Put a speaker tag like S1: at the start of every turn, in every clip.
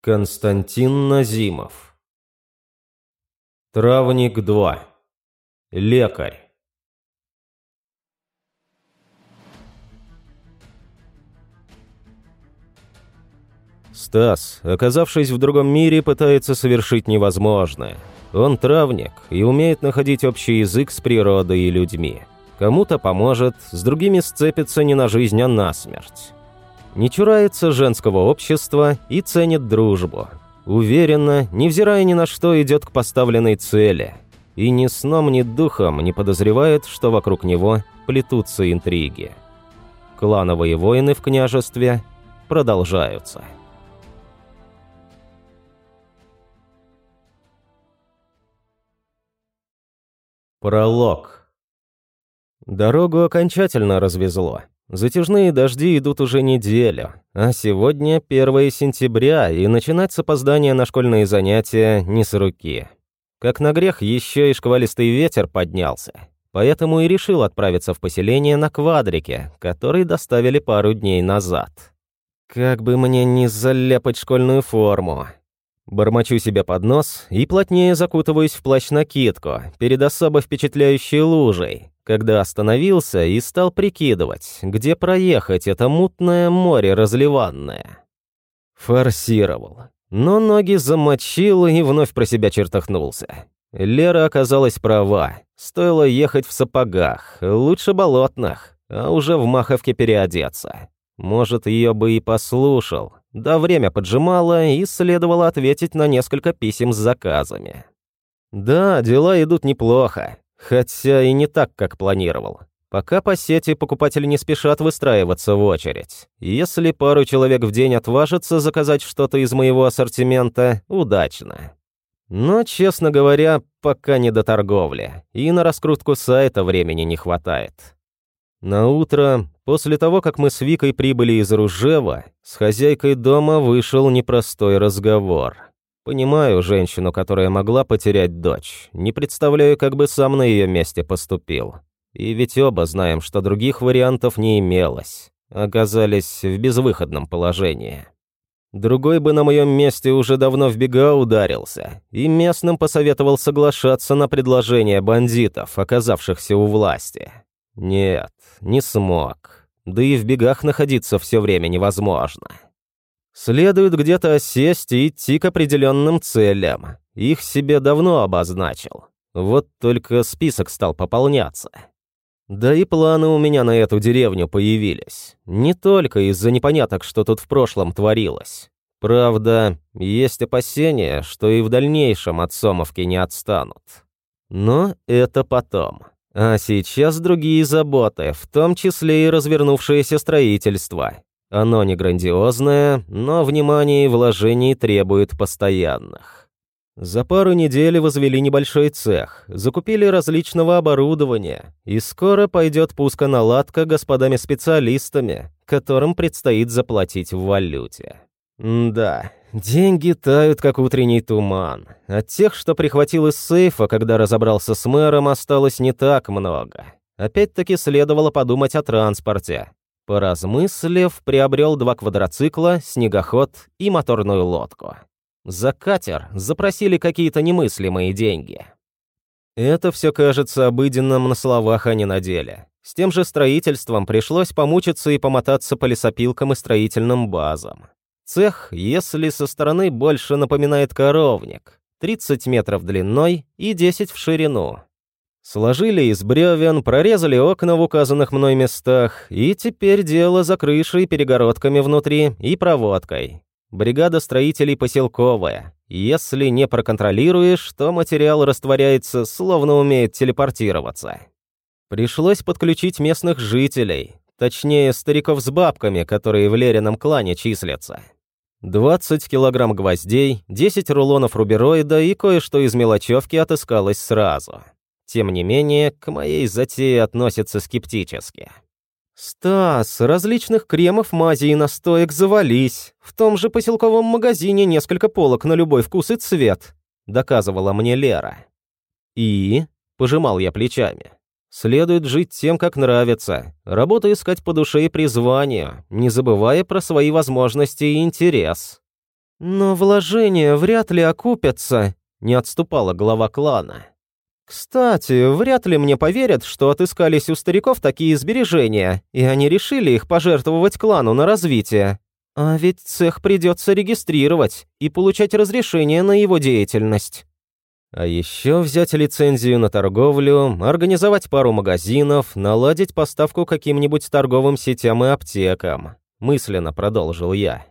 S1: Константин Назимов. Травник 2. Лекарь. Стас, оказавшись в другом мире, пытается совершить невозможное. Он травник и умеет находить общий язык с природой и людьми. Кому-то поможет, с другими сцепится не на жизнь, а на смерть. Не чурается женского общества и ценит дружбу. Уверенно, невзирая ни на что, идет к поставленной цели. И ни сном, ни духом не подозревает, что вокруг него плетутся интриги. Клановые войны в княжестве продолжаются. Пролог. Дорогу окончательно развезло. Затяжные дожди идут уже неделю, а сегодня 1 сентября, и начинать с опоздания на школьные занятия не с руки. Как на грех, еще и шквалистый ветер поднялся. Поэтому и решил отправиться в поселение на квадрике, который доставили пару дней назад. Как бы мне не заляпать школьную форму. Бормочу себе под нос и плотнее закутываюсь в плащ-накидку перед особо впечатляющей лужей, когда остановился и стал прикидывать, где проехать это мутное море разливанное. Форсировал. Но ноги замочил и вновь про себя чертахнулся. Лера оказалась права. Стоило ехать в сапогах, лучше болотных, а уже в маховке переодеться. Может, ее бы и послушал, да время поджимало, и следовало ответить на несколько писем с заказами. Да, дела идут неплохо, хотя и не так, как планировал. Пока по сети покупатели не спешат выстраиваться в очередь. Если пару человек в день отважится заказать что-то из моего ассортимента, удачно. Но, честно говоря, пока не до торговли, и на раскрутку сайта времени не хватает. На утро, после того, как мы с Викой прибыли из Ружева, с хозяйкой дома вышел непростой разговор. Понимаю женщину, которая могла потерять дочь. Не представляю, как бы сам на ее месте поступил. И ведь оба знаем, что других вариантов не имелось. Оказались в безвыходном положении. Другой бы на моем месте уже давно в бега ударился, и местным посоветовал соглашаться на предложение бандитов, оказавшихся у власти. Нет, не смог. Да и в бегах находиться все время невозможно. Следует где-то осесть и идти к определенным целям. Их себе давно обозначил. Вот только список стал пополняться. Да и планы у меня на эту деревню появились. Не только из-за непоняток, что тут в прошлом творилось. Правда, есть опасения, что и в дальнейшем от Сомовки не отстанут. Но это потом. А сейчас другие заботы, в том числе и развернувшееся строительство. Оно не грандиозное, но внимание и вложений требует постоянных. За пару недель возвели небольшой цех, закупили различного оборудования, и скоро пойдет пусконаладка господами-специалистами, которым предстоит заплатить в валюте. Да, Деньги тают, как утренний туман. От тех, что прихватил из сейфа, когда разобрался с мэром, осталось не так много. Опять-таки следовало подумать о транспорте. Поразмыслив, приобрел два квадроцикла, снегоход и моторную лодку. За катер запросили какие-то немыслимые деньги. Это все кажется обыденным на словах, а не на деле. С тем же строительством пришлось помучиться и помотаться по лесопилкам и строительным базам. Цех, если со стороны больше напоминает коровник, 30 метров длиной и 10 в ширину. Сложили из бревен, прорезали окна в указанных мной местах, и теперь дело за крышей, перегородками внутри и проводкой. Бригада строителей поселковая. Если не проконтролируешь, то материал растворяется, словно умеет телепортироваться. Пришлось подключить местных жителей, точнее, стариков с бабками, которые в Лерином клане числятся. 20 килограмм гвоздей, 10 рулонов рубероида и кое-что из мелочевки отыскалось сразу. Тем не менее, к моей затее относятся скептически. «Стас, различных кремов, мази и настоек завались. В том же поселковом магазине несколько полок на любой вкус и цвет», — доказывала мне Лера. «И?» — пожимал я плечами. Следует жить тем, как нравится, работу искать по душе и призванию, не забывая про свои возможности и интерес. «Но вложения вряд ли окупятся», — не отступала глава клана. «Кстати, вряд ли мне поверят, что отыскались у стариков такие сбережения, и они решили их пожертвовать клану на развитие. А ведь цех придется регистрировать и получать разрешение на его деятельность». А еще взять лицензию на торговлю, организовать пару магазинов, наладить поставку каким-нибудь торговым сетям и аптекам. Мысленно продолжил я.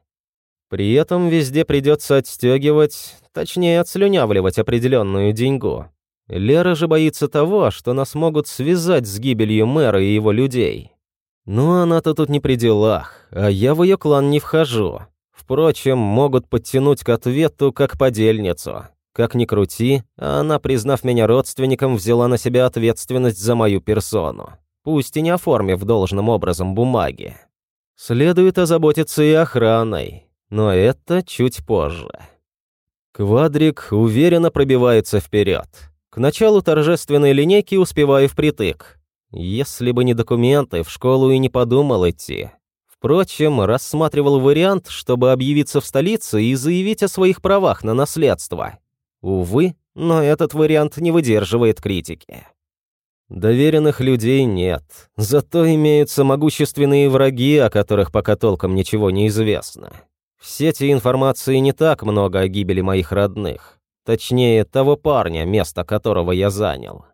S1: При этом везде придется отстегивать, точнее отслюнявливать определенную деньгу. Лера же боится того, что нас могут связать с гибелью мэра и его людей. Но она-то тут не при делах, а я в ее клан не вхожу. Впрочем, могут подтянуть к ответу как подельницу. Как ни крути, она, признав меня родственником, взяла на себя ответственность за мою персону, пусть и не оформив должным образом бумаги. Следует озаботиться и охраной, но это чуть позже. Квадрик уверенно пробивается вперед. К началу торжественной линейки успеваю впритык. Если бы не документы, в школу и не подумал идти. Впрочем, рассматривал вариант, чтобы объявиться в столице и заявить о своих правах на наследство. Увы, но этот вариант не выдерживает критики. Доверенных людей нет, зато имеются могущественные враги, о которых пока толком ничего не известно. В сети информации не так много о гибели моих родных, точнее, того парня, место которого я занял.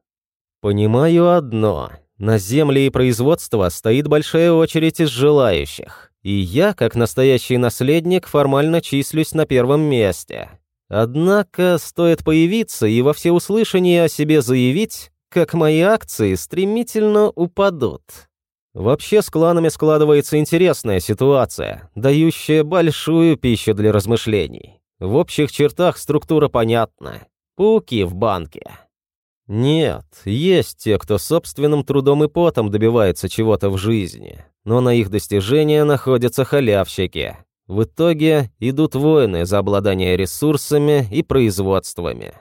S1: Понимаю одно, на земли и производство стоит большая очередь из желающих, и я, как настоящий наследник, формально числюсь на первом месте. Однако стоит появиться и во всеуслышание о себе заявить, как мои акции стремительно упадут. Вообще с кланами складывается интересная ситуация, дающая большую пищу для размышлений. В общих чертах структура понятна. Пауки в банке. Нет, есть те, кто собственным трудом и потом добивается чего-то в жизни, но на их достижения находятся халявщики, в итоге идут войны за обладание ресурсами и производствами.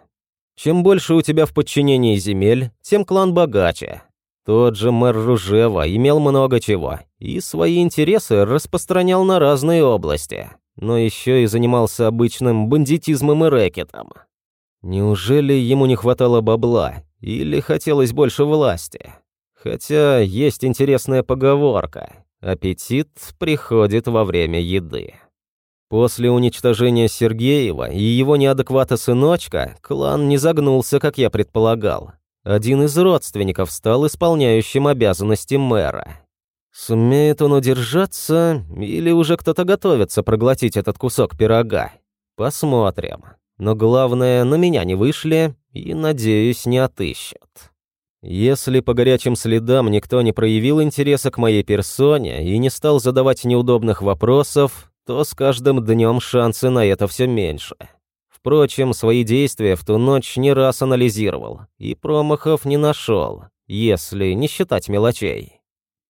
S1: Чем больше у тебя в подчинении земель, тем клан богаче. Тот же мэр Ружева имел много чего и свои интересы распространял на разные области, но еще и занимался обычным бандитизмом и рэкетом. Неужели ему не хватало бабла или хотелось больше власти? Хотя есть интересная поговорка Аппетит приходит во время еды. После уничтожения Сергеева и его неадеквата сыночка, клан не загнулся, как я предполагал. Один из родственников стал исполняющим обязанности мэра. Сумеет он удержаться, или уже кто-то готовится проглотить этот кусок пирога? Посмотрим. Но главное, на меня не вышли и, надеюсь, не отыщут. Если по горячим следам никто не проявил интереса к моей персоне и не стал задавать неудобных вопросов, то с каждым днем шансы на это все меньше. Впрочем, свои действия в ту ночь не раз анализировал и промахов не нашел, если не считать мелочей.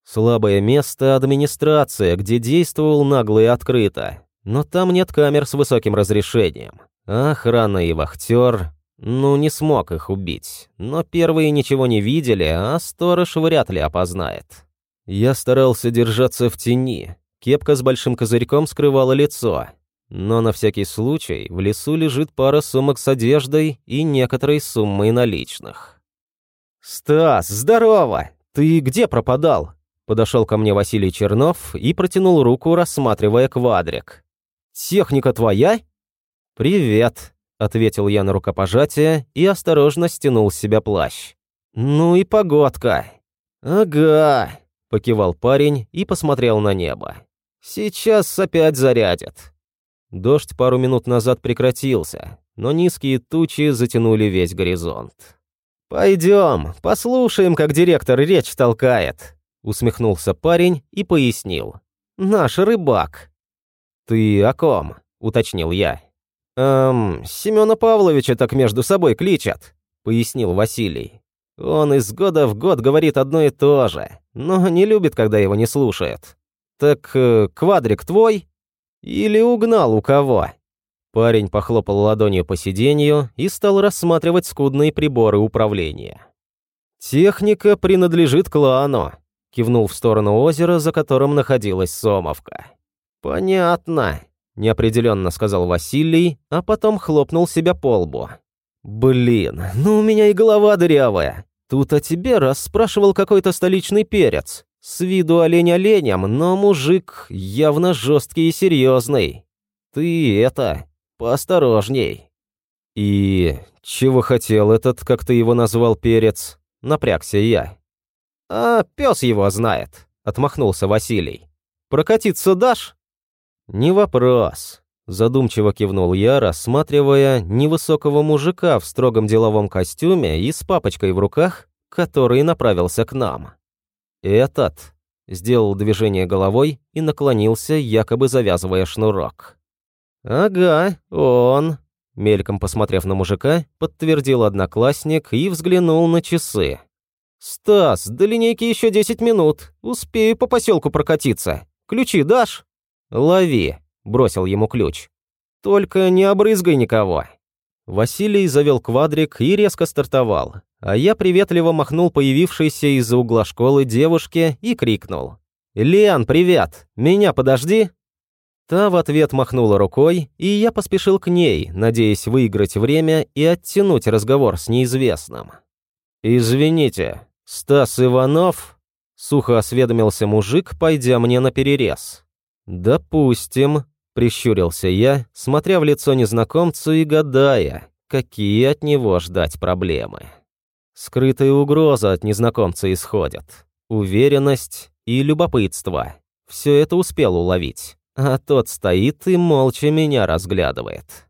S1: Слабое место – администрация, где действовал нагло и открыто, но там нет камер с высоким разрешением. Охрана и вахтер ну, не смог их убить. Но первые ничего не видели, а сторож вряд ли опознает. Я старался держаться в тени. Кепка с большим козырьком скрывала лицо. Но на всякий случай в лесу лежит пара сумок с одеждой и некоторой суммой наличных. «Стас, здорово! Ты где пропадал?» Подошел ко мне Василий Чернов и протянул руку, рассматривая квадрик. «Техника твоя?» «Привет», ответил я на рукопожатие и осторожно стянул с себя плащ. «Ну и погодка!» «Ага», — покивал парень и посмотрел на небо. «Сейчас опять зарядят». Дождь пару минут назад прекратился, но низкие тучи затянули весь горизонт. «Пойдем, послушаем, как директор речь толкает», — усмехнулся парень и пояснил. «Наш рыбак». «Ты о ком?» — уточнил я. «Эм, Семёна Павловича так между собой кличат», — пояснил Василий. «Он из года в год говорит одно и то же, но не любит, когда его не слушают. Так э, квадрик твой? Или угнал у кого?» Парень похлопал ладонью по сиденью и стал рассматривать скудные приборы управления. «Техника принадлежит клану», — кивнул в сторону озера, за которым находилась Сомовка. «Понятно. неопределенно сказал Василий, а потом хлопнул себя по лбу. «Блин, ну у меня и голова дырявая. Тут о тебе расспрашивал какой-то столичный перец. С виду олень оленем, но мужик явно жесткий и серьезный. Ты это, поосторожней». «И чего хотел этот, как ты его назвал, перец?» Напрягся я. «А пес его знает», — отмахнулся Василий. «Прокатиться дашь?» «Не вопрос», — задумчиво кивнул я, рассматривая невысокого мужика в строгом деловом костюме и с папочкой в руках, который направился к нам. «Этот», — сделал движение головой и наклонился, якобы завязывая шнурок. «Ага, он», — мельком посмотрев на мужика, подтвердил одноклассник и взглянул на часы. «Стас, до линейки еще десять минут. Успею по поселку прокатиться. Ключи дашь?» «Лови», — бросил ему ключ. «Только не обрызгай никого». Василий завел квадрик и резко стартовал, а я приветливо махнул появившейся из-за угла школы девушке и крикнул. «Лиан, привет! Меня подожди!» Та в ответ махнула рукой, и я поспешил к ней, надеясь выиграть время и оттянуть разговор с неизвестным. «Извините, Стас Иванов?» — сухо осведомился мужик, пойдя мне на перерез. «Допустим», — прищурился я, смотря в лицо незнакомцу и гадая, какие от него ждать проблемы. Скрытая угроза от незнакомца исходит, уверенность и любопытство. Все это успел уловить а тот стоит и молча меня разглядывает.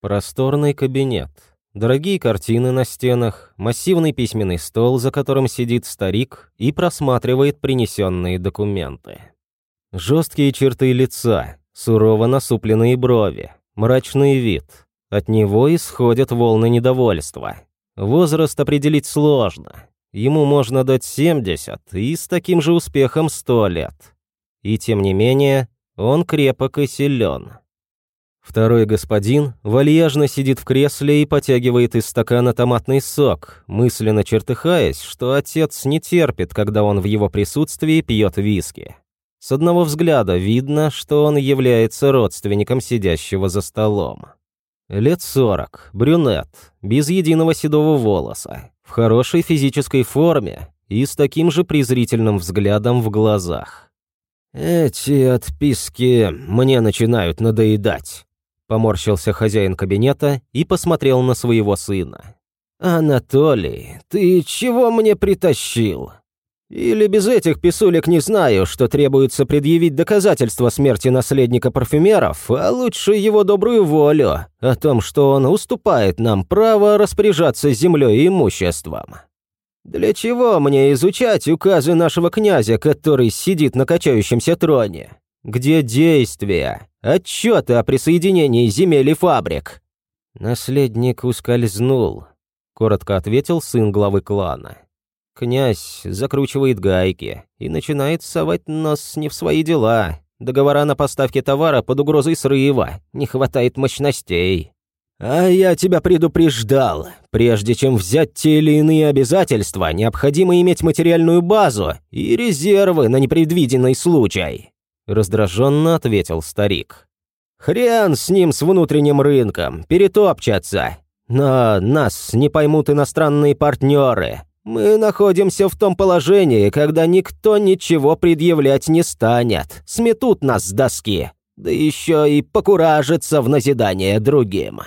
S1: Просторный кабинет. Дорогие картины на стенах, массивный письменный стол, за которым сидит старик и просматривает принесенные документы. Жесткие черты лица, сурово насупленные брови, мрачный вид. От него исходят волны недовольства. Возраст определить сложно. Ему можно дать 70 и с таким же успехом 100 лет. И тем не менее, он крепок и силен. Второй господин вальяжно сидит в кресле и потягивает из стакана томатный сок, мысленно чертыхаясь, что отец не терпит, когда он в его присутствии пьет виски. С одного взгляда видно, что он является родственником сидящего за столом. Лет сорок, брюнет, без единого седого волоса, в хорошей физической форме и с таким же презрительным взглядом в глазах. «Эти отписки мне начинают надоедать», — поморщился хозяин кабинета и посмотрел на своего сына. «Анатолий, ты чего мне притащил? Или без этих писулек не знаю, что требуется предъявить доказательства смерти наследника парфюмеров, а лучше его добрую волю о том, что он уступает нам право распоряжаться землей и имуществом». Для чего мне изучать указы нашего князя, который сидит на качающемся троне? Где действия? Отчеты о присоединении земель и фабрик?» Наследник ускользнул, коротко ответил сын главы клана. Князь закручивает гайки и начинает совать нос не в свои дела. Договора на поставки товара под угрозой срыва, не хватает мощностей. «А я тебя предупреждал. Прежде чем взять те или иные обязательства, необходимо иметь материальную базу и резервы на непредвиденный случай», — раздраженно ответил старик. «Хрен с ним, с внутренним рынком, перетопчаться. Но нас не поймут иностранные партнеры. Мы находимся в том положении, когда никто ничего предъявлять не станет, сметут нас с доски, да еще и покуражится в назидание другим».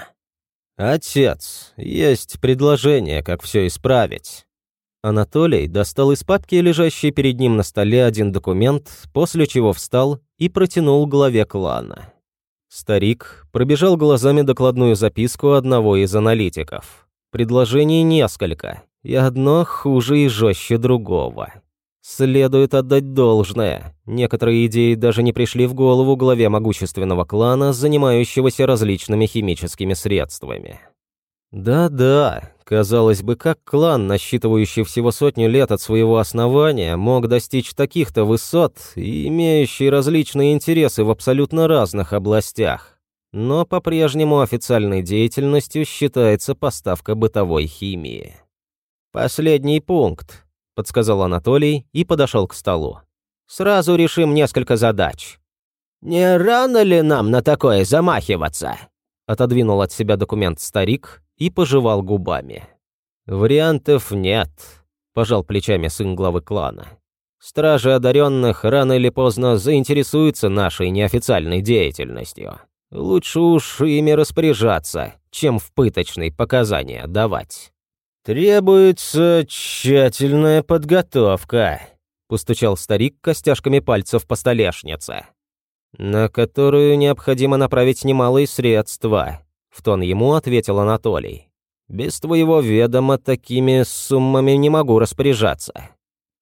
S1: «Отец, есть предложение, как все исправить». Анатолий достал из папки, лежащей перед ним на столе, один документ, после чего встал и протянул главе клана. Старик пробежал глазами докладную записку одного из аналитиков. Предложений несколько, и одно хуже и жестче другого. Следует отдать должное. Некоторые идеи даже не пришли в голову главе могущественного клана, занимающегося различными химическими средствами. Да-да, казалось бы, как клан, насчитывающий всего сотню лет от своего основания, мог достичь таких-то высот и имеющий различные интересы в абсолютно разных областях. Но по-прежнему официальной деятельностью считается поставка бытовой химии. Последний пункт — подсказал Анатолий и подошел к столу. «Сразу решим несколько задач».
S2: «Не рано ли нам на такое замахиваться?»
S1: Отодвинул от себя документ старик и пожевал губами. «Вариантов нет», – пожал плечами сын главы клана. «Стражи одаренных рано или поздно заинтересуются нашей неофициальной деятельностью. Лучше уж ими распоряжаться, чем в пыточной показания давать». «Требуется тщательная подготовка», – постучал старик костяшками пальцев по столешнице. «На которую необходимо направить немалые средства», – в тон ему ответил Анатолий. «Без твоего ведома такими суммами не могу распоряжаться».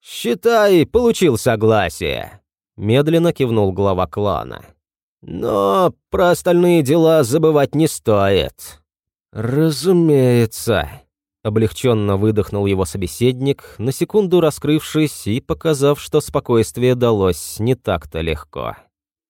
S1: «Считай, получил согласие», – медленно кивнул глава клана. «Но про остальные дела забывать не стоит». «Разумеется», Облегченно выдохнул его собеседник, на секунду раскрывшись и показав, что спокойствие далось не так-то легко.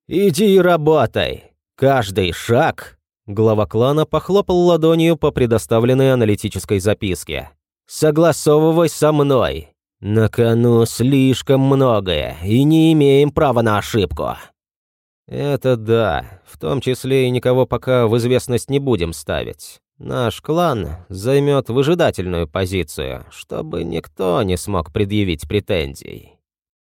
S1: «Иди и работай! Каждый шаг!» Глава клана похлопал ладонью по предоставленной аналитической записке. «Согласовывай со мной! На кону слишком многое, и не имеем права на ошибку!» «Это да, в том числе и никого пока в известность не будем ставить. Наш клан займет выжидательную позицию, чтобы никто не смог предъявить претензий.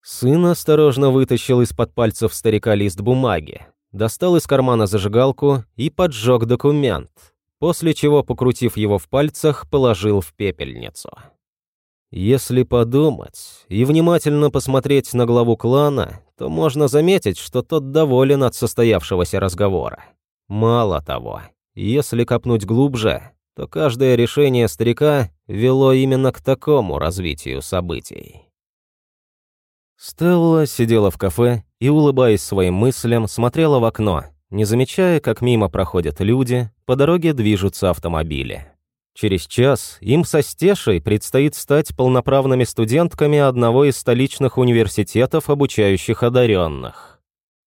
S1: Сын осторожно вытащил из-под пальцев старика лист бумаги, достал из кармана зажигалку и поджег документ, после чего, покрутив его в пальцах, положил в пепельницу. Если подумать и внимательно посмотреть на главу клана, то можно заметить, что тот доволен от состоявшегося разговора. Мало того, если копнуть глубже, то каждое решение старика вело именно к такому развитию событий. Стелла сидела в кафе и, улыбаясь своим мыслям, смотрела в окно, не замечая, как мимо проходят люди, по дороге движутся автомобили. Через час им со Стешей предстоит стать полноправными студентками одного из столичных университетов, обучающих одаренных.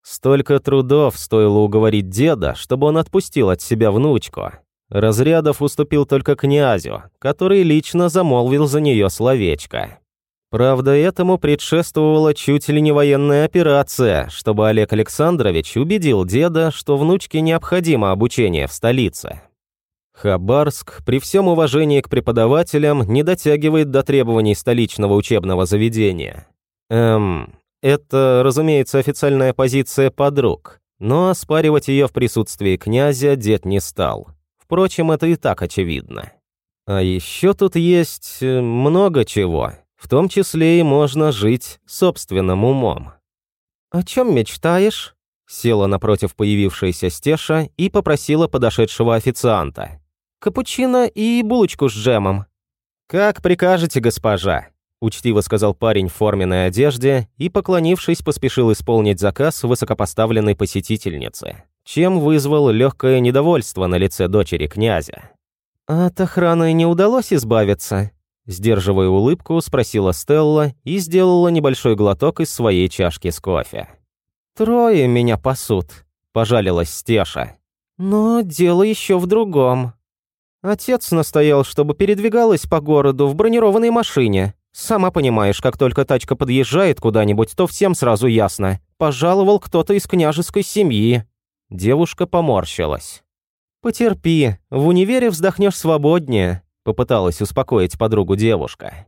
S1: Столько трудов стоило уговорить деда, чтобы он отпустил от себя внучку. Разрядов уступил только князю, который лично замолвил за нее словечко. Правда, этому предшествовала чуть ли не военная операция, чтобы Олег Александрович убедил деда, что внучке необходимо обучение в столице. Хабарск, при всем уважении к преподавателям, не дотягивает до требований столичного учебного заведения. Эм, это, разумеется, официальная позиция подруг, но оспаривать ее в присутствии князя дед не стал. Впрочем, это и так очевидно. А еще тут есть э, много чего, в том числе и можно жить собственным умом. «О чем мечтаешь?» Села напротив появившаяся Стеша и попросила подошедшего официанта. «Капучино и булочку с джемом». «Как прикажете, госпожа», учтиво сказал парень в форменной одежде и, поклонившись, поспешил исполнить заказ высокопоставленной посетительницы, чем вызвал легкое недовольство на лице дочери князя. «От охраны не удалось избавиться?» Сдерживая улыбку, спросила Стелла и сделала небольшой глоток из своей чашки с кофе. «Трое меня пасут», – пожалилась Стеша. «Но дело еще в другом. Отец настоял, чтобы передвигалась по городу в бронированной машине, Сама понимаешь, как только тачка подъезжает куда-нибудь, то всем сразу ясно. Пожаловал кто-то из княжеской семьи. Девушка поморщилась. «Потерпи, в универе вздохнешь свободнее», — попыталась успокоить подругу девушка.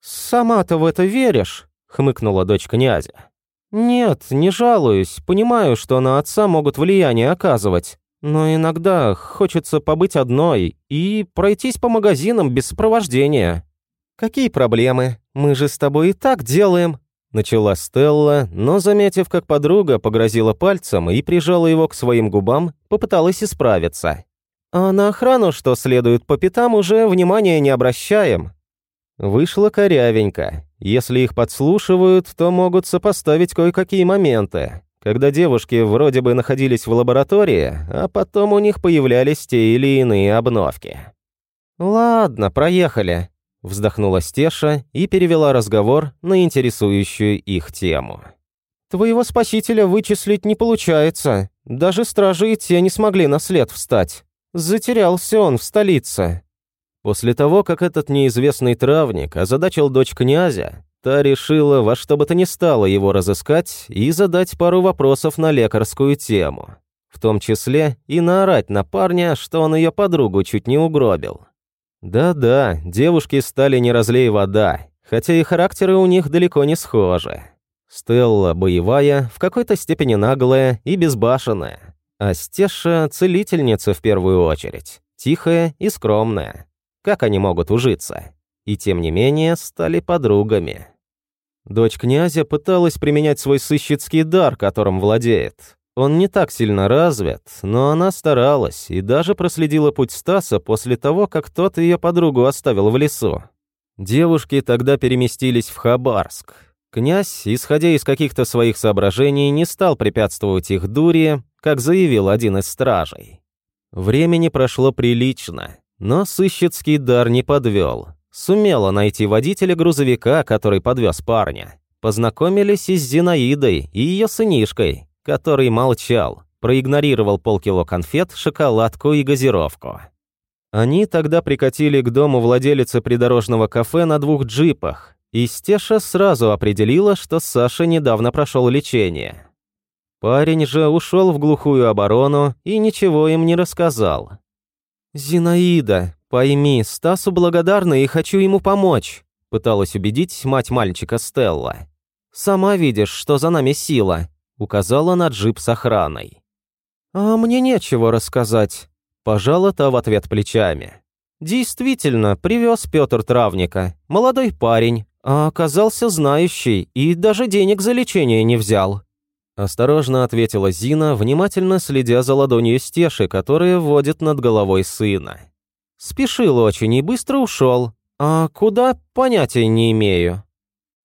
S1: «Сама-то в это веришь?» — хмыкнула дочь князя. «Нет, не жалуюсь, понимаю, что на отца могут влияние оказывать, но иногда хочется побыть одной и пройтись по магазинам без сопровождения». «Какие проблемы? Мы же с тобой и так делаем!» Начала Стелла, но, заметив, как подруга погрозила пальцем и прижала его к своим губам, попыталась исправиться. «А на охрану, что следует по пятам, уже внимания не обращаем». Вышло корявенько. Если их подслушивают, то могут сопоставить кое-какие моменты, когда девушки вроде бы находились в лаборатории, а потом у них появлялись те или иные обновки. «Ладно, проехали», Вздохнула Стеша и перевела разговор на интересующую их тему. «Твоего спасителя вычислить не получается. Даже стражи и те не смогли на след встать. Затерялся он в столице». После того, как этот неизвестный травник озадачил дочь князя, та решила во что бы то ни стало его разыскать и задать пару вопросов на лекарскую тему. В том числе и наорать на парня, что он ее подругу чуть не угробил. Да-да, девушки стали не разлей вода, хотя и характеры у них далеко не схожи. Стелла боевая, в какой-то степени наглая и безбашенная, а Стеша – целительница в первую очередь, тихая и скромная. Как они могут ужиться? И тем не менее стали подругами. Дочь князя пыталась применять свой сыщицкий дар, которым владеет. Он не так сильно развит, но она старалась и даже проследила путь Стаса после того, как тот ее подругу оставил в лесу. Девушки тогда переместились в Хабарск. Князь, исходя из каких-то своих соображений, не стал препятствовать их дуре, как заявил один из стражей. Времени прошло прилично. Но сыщицкий дар не подвел. Сумела найти водителя грузовика, который подвез парня. Познакомились и с Зинаидой, и ее сынишкой, который молчал, проигнорировал полкило конфет, шоколадку и газировку. Они тогда прикатили к дому владелицы придорожного кафе на двух джипах, и Стеша сразу определила, что Саша недавно прошел лечение. Парень же ушел в глухую оборону и ничего им не рассказал. «Зинаида, пойми, Стасу благодарна и хочу ему помочь», пыталась убедить мать мальчика Стелла. «Сама видишь, что за нами сила», указала на джип с охраной. «А мне нечего рассказать», пожала та в ответ плечами. «Действительно, привез Петр Травника, молодой парень, а оказался знающий и даже денег за лечение не взял. Осторожно ответила Зина, внимательно следя за ладонью Стеши, которая вводит над головой сына. Спешил очень и быстро ушел. А куда, понятия не имею.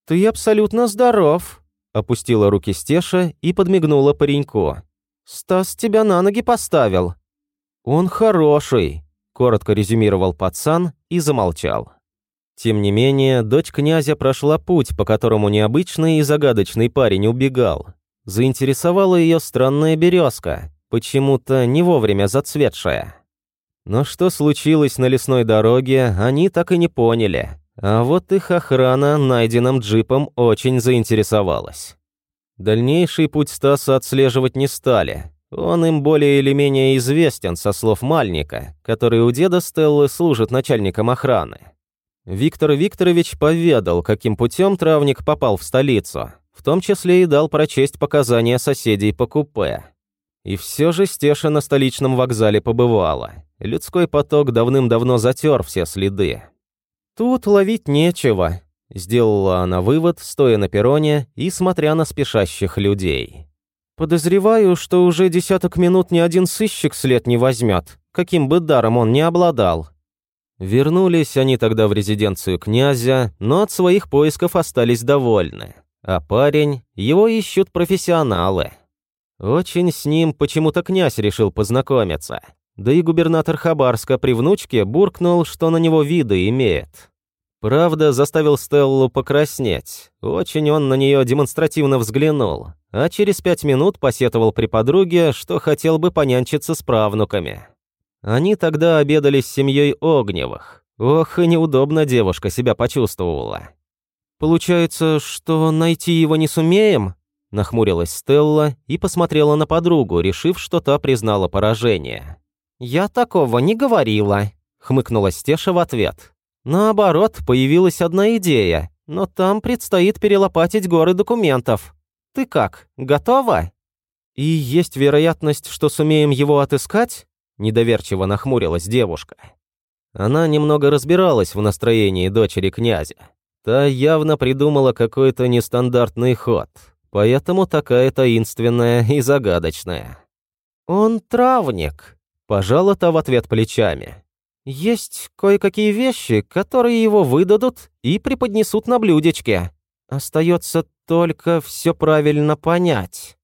S1: Ты абсолютно здоров, опустила руки Стеша и подмигнула пареньку. Стас тебя на ноги поставил. Он хороший, коротко резюмировал пацан и замолчал. Тем не менее, дочь князя прошла путь, по которому необычный и загадочный парень убегал, заинтересовала ее странная березка, почему-то не вовремя зацветшая. Но что случилось на лесной дороге, они так и не поняли. А вот их охрана найденным джипом очень заинтересовалась. Дальнейший путь Стаса отслеживать не стали. Он им более или менее известен со слов Мальника, который у деда Стеллы служит начальником охраны. Виктор Викторович поведал, каким путем травник попал в столицу, в том числе и дал прочесть показания соседей по купе. И все же Стеша на столичном вокзале побывала. Людской поток давным-давно затер все следы. «Тут ловить нечего», — сделала она вывод, стоя на перроне и смотря на спешащих людей. «Подозреваю, что уже десяток минут ни один сыщик след не возьмет, каким бы даром он ни обладал». Вернулись они тогда в резиденцию князя, но от своих поисков остались довольны. А парень, его ищут профессионалы. Очень с ним почему-то князь решил познакомиться. Да и губернатор Хабарска при внучке буркнул, что на него виды имеет. Правда, заставил Стеллу покраснеть. Очень он на нее демонстративно взглянул. А через пять минут посетовал при подруге, что хотел бы понянчиться с правнуками. Они тогда обедали с семьей Огневых. Ох, и неудобно девушка себя почувствовала. «Получается, что найти его не сумеем?» Нахмурилась Стелла и посмотрела на подругу, решив, что та признала поражение. «Я такого не говорила», — хмыкнула Стеша в ответ. «Наоборот, появилась одна идея, но там предстоит перелопатить горы документов. Ты как, готова?» «И есть вероятность, что сумеем его отыскать?» Недоверчиво нахмурилась девушка. Она немного разбиралась в настроении дочери князя. Та явно придумала какой-то нестандартный ход, поэтому такая таинственная и загадочная. «Он травник», — пожала та в ответ плечами. «Есть кое-какие вещи, которые его выдадут и преподнесут на блюдечке. Остается только все правильно понять».